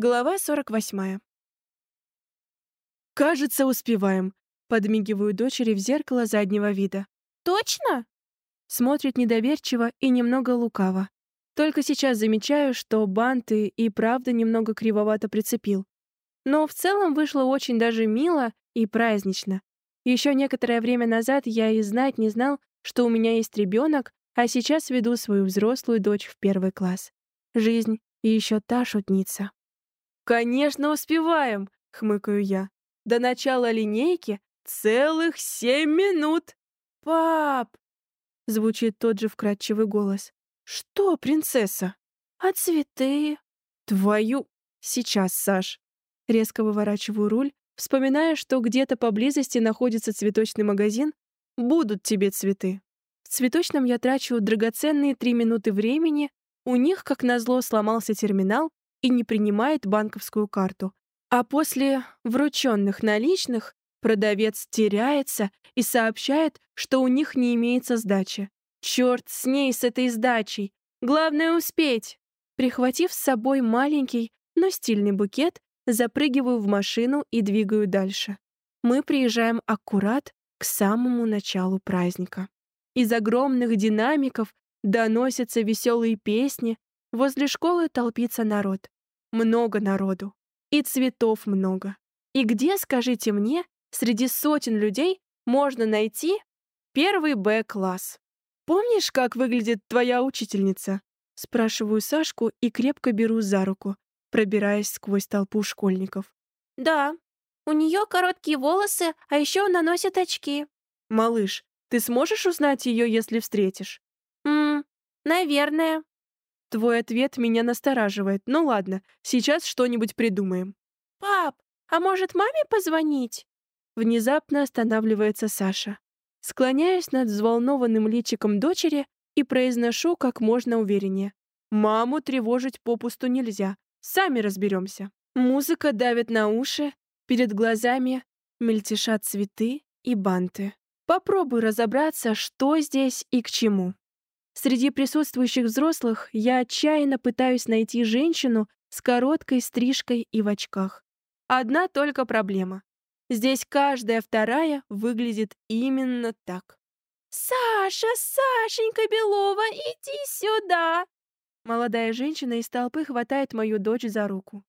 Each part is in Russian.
Глава 48. «Кажется, успеваем», — подмигиваю дочери в зеркало заднего вида. «Точно?» Смотрит недоверчиво и немного лукаво. Только сейчас замечаю, что банты и правда немного кривовато прицепил. Но в целом вышло очень даже мило и празднично. Еще некоторое время назад я и знать не знал, что у меня есть ребенок, а сейчас веду свою взрослую дочь в первый класс. Жизнь и еще та шутница. «Конечно, успеваем!» — хмыкаю я. «До начала линейки целых семь минут!» «Пап!» — звучит тот же вкрадчивый голос. «Что, принцесса?» «А цветы?» «Твою...» «Сейчас, Саш!» Резко выворачиваю руль, вспоминая, что где-то поблизости находится цветочный магазин. «Будут тебе цветы!» В цветочном я трачу драгоценные три минуты времени, у них, как назло, сломался терминал, и не принимает банковскую карту. А после врученных наличных продавец теряется и сообщает, что у них не имеется сдачи. Черт с ней, с этой сдачей! Главное успеть! Прихватив с собой маленький, но стильный букет, запрыгиваю в машину и двигаю дальше. Мы приезжаем аккурат к самому началу праздника. Из огромных динамиков доносятся веселые песни, Возле школы толпится народ. Много народу. И цветов много. И где, скажите мне, среди сотен людей можно найти первый Б-класс? Помнишь, как выглядит твоя учительница? Спрашиваю Сашку и крепко беру за руку, пробираясь сквозь толпу школьников. Да, у нее короткие волосы, а еще она носит очки. Малыш, ты сможешь узнать ее, если встретишь? Ммм, наверное. Твой ответ меня настораживает. Ну ладно, сейчас что-нибудь придумаем. Пап, а может маме позвонить? Внезапно останавливается Саша. Склоняюсь над взволнованным личиком дочери и произношу как можно увереннее. Маму тревожить попусту нельзя. Сами разберемся. Музыка давит на уши, перед глазами мельтешат цветы и банты. Попробуй разобраться, что здесь и к чему. Среди присутствующих взрослых я отчаянно пытаюсь найти женщину с короткой стрижкой и в очках. Одна только проблема. Здесь каждая вторая выглядит именно так. «Саша, Сашенька Белова, иди сюда!» Молодая женщина из толпы хватает мою дочь за руку.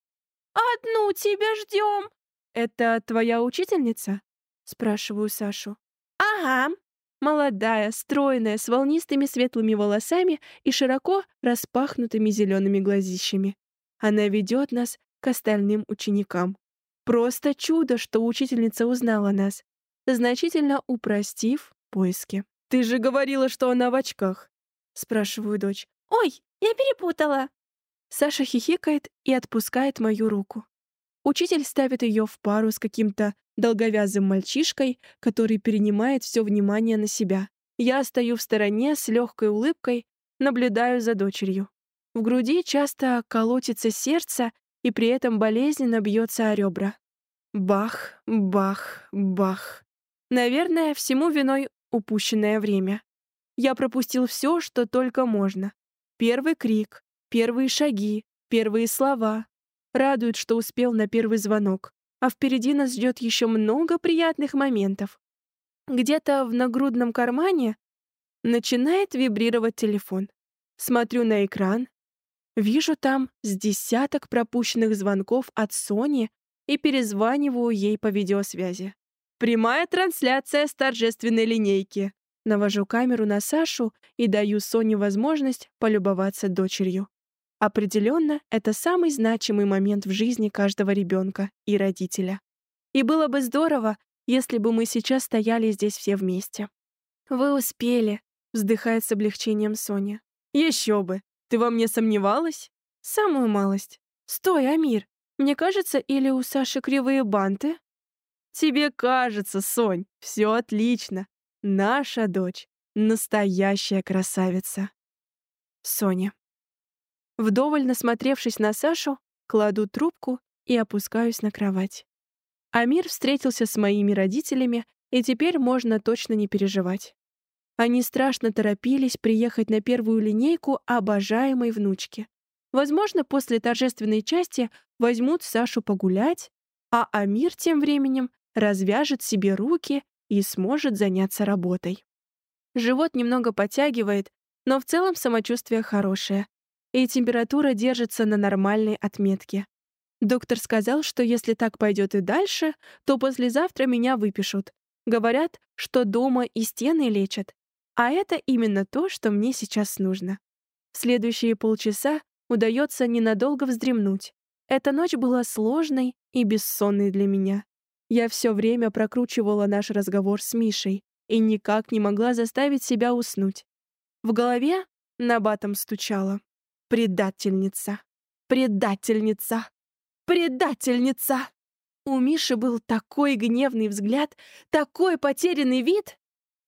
«Одну тебя ждем!» «Это твоя учительница?» Спрашиваю Сашу. «Ага», Молодая, стройная, с волнистыми светлыми волосами и широко распахнутыми зелеными глазищами. Она ведет нас к остальным ученикам. Просто чудо, что учительница узнала нас, значительно упростив поиски. «Ты же говорила, что она в очках!» — спрашиваю дочь. «Ой, я перепутала!» Саша хихикает и отпускает мою руку. Учитель ставит ее в пару с каким-то долговязым мальчишкой, который перенимает все внимание на себя. Я стою в стороне с легкой улыбкой, наблюдаю за дочерью. В груди часто колотится сердце, и при этом болезненно бьется о ребра. Бах, бах, бах. Наверное, всему виной упущенное время. Я пропустил все, что только можно. Первый крик, первые шаги, первые слова. Радует, что успел на первый звонок а впереди нас ждет еще много приятных моментов. Где-то в нагрудном кармане начинает вибрировать телефон. Смотрю на экран. Вижу там с десяток пропущенных звонков от Сони и перезваниваю ей по видеосвязи. Прямая трансляция с торжественной линейки. Навожу камеру на Сашу и даю Соне возможность полюбоваться дочерью. Определенно, это самый значимый момент в жизни каждого ребенка и родителя. И было бы здорово, если бы мы сейчас стояли здесь все вместе. «Вы успели», — вздыхает с облегчением Соня. «Еще бы! Ты во мне сомневалась?» «Самую малость. Стой, Амир, мне кажется, или у Саши кривые банты?» «Тебе кажется, Сонь, все отлично. Наша дочь — настоящая красавица». Соня. Вдоволь насмотревшись на Сашу, кладу трубку и опускаюсь на кровать. Амир встретился с моими родителями, и теперь можно точно не переживать. Они страшно торопились приехать на первую линейку обожаемой внучки. Возможно, после торжественной части возьмут Сашу погулять, а Амир тем временем развяжет себе руки и сможет заняться работой. Живот немного подтягивает, но в целом самочувствие хорошее, и температура держится на нормальной отметке. Доктор сказал, что если так пойдет и дальше, то послезавтра меня выпишут. Говорят, что дома и стены лечат. А это именно то, что мне сейчас нужно. В следующие полчаса удается ненадолго вздремнуть. Эта ночь была сложной и бессонной для меня. Я все время прокручивала наш разговор с Мишей и никак не могла заставить себя уснуть. В голове набатом стучала. «Предательница! Предательница! Предательница!» У Миши был такой гневный взгляд, такой потерянный вид,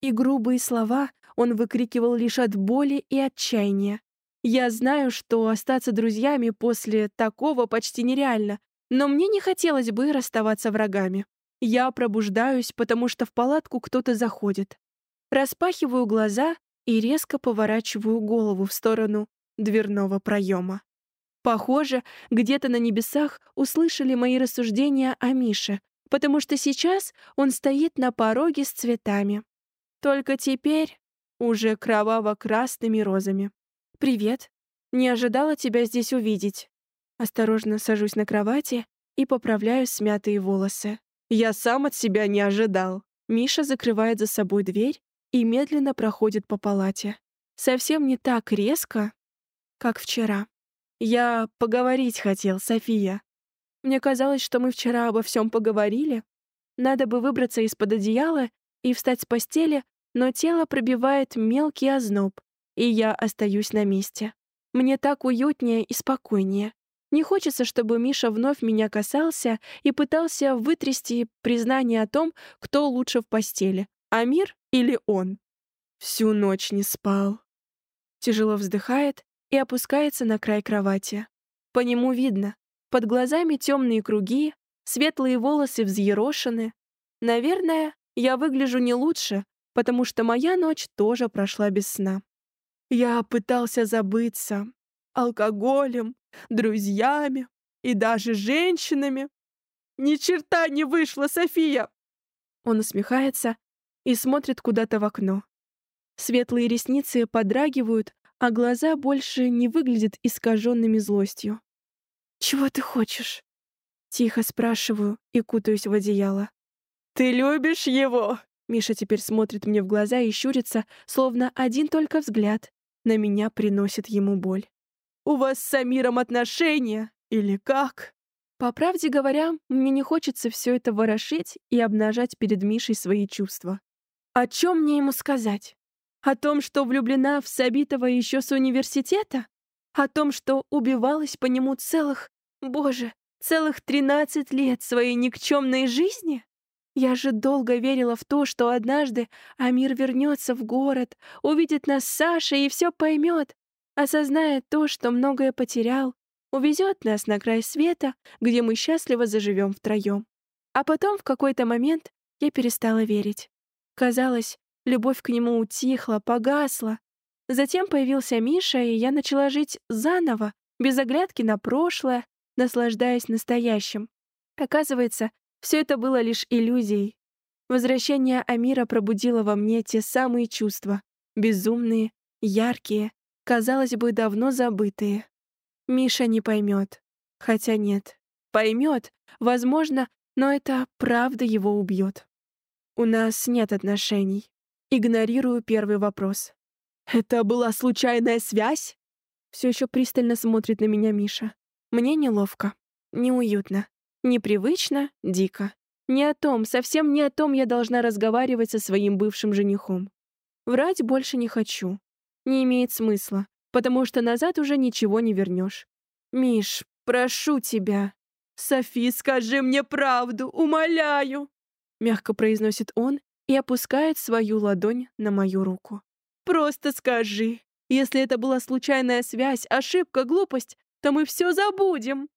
и грубые слова он выкрикивал лишь от боли и отчаяния. Я знаю, что остаться друзьями после такого почти нереально, но мне не хотелось бы расставаться врагами. Я пробуждаюсь, потому что в палатку кто-то заходит. Распахиваю глаза и резко поворачиваю голову в сторону дверного проема. Похоже, где-то на небесах услышали мои рассуждения о Мише, потому что сейчас он стоит на пороге с цветами. Только теперь уже кроваво-красными розами. «Привет. Не ожидала тебя здесь увидеть». Осторожно сажусь на кровати и поправляю смятые волосы. Я сам от себя не ожидал. Миша закрывает за собой дверь и медленно проходит по палате. Совсем не так резко, как вчера. Я поговорить хотел, София. Мне казалось, что мы вчера обо всем поговорили. Надо бы выбраться из-под одеяла и встать с постели, но тело пробивает мелкий озноб, и я остаюсь на месте. Мне так уютнее и спокойнее. Не хочется, чтобы Миша вновь меня касался и пытался вытрясти признание о том, кто лучше в постели, Амир или он. Всю ночь не спал. Тяжело вздыхает и опускается на край кровати. По нему видно. Под глазами темные круги, светлые волосы взъерошены. Наверное, я выгляжу не лучше, потому что моя ночь тоже прошла без сна. Я пытался забыться алкоголем, друзьями и даже женщинами. Ни черта не вышло, София!» Он усмехается и смотрит куда-то в окно. Светлые ресницы подрагивают, а глаза больше не выглядят искаженными злостью. «Чего ты хочешь?» Тихо спрашиваю и кутаюсь в одеяло. «Ты любишь его?» Миша теперь смотрит мне в глаза и щурится, словно один только взгляд на меня приносит ему боль. «У вас с Самиром отношения? Или как?» По правде говоря, мне не хочется все это ворошить и обнажать перед Мишей свои чувства. О чем мне ему сказать? О том, что влюблена в Сабитова еще с университета? О том, что убивалась по нему целых, боже, целых тринадцать лет своей никчемной жизни? Я же долго верила в то, что однажды Амир вернется в город, увидит нас Сашей и все поймет, осознает то, что многое потерял, увезет нас на край света, где мы счастливо заживем втроем. А потом в какой-то момент я перестала верить. Казалось, любовь к нему утихла, погасла. Затем появился Миша, и я начала жить заново, без оглядки на прошлое, наслаждаясь настоящим. Оказывается, все это было лишь иллюзией. Возвращение Амира пробудило во мне те самые чувства, безумные, яркие, казалось бы, давно забытые. Миша не поймет. Хотя нет. Поймет, возможно, но это правда его убьет. У нас нет отношений. Игнорирую первый вопрос. Это была случайная связь? Все еще пристально смотрит на меня Миша. Мне неловко, неуютно. Непривычно, дико. Не о том, совсем не о том я должна разговаривать со своим бывшим женихом. Врать больше не хочу. Не имеет смысла, потому что назад уже ничего не вернешь. Миш, прошу тебя. Софи, скажи мне правду, умоляю. Мягко произносит он и опускает свою ладонь на мою руку. Просто скажи. Если это была случайная связь, ошибка, глупость, то мы все забудем.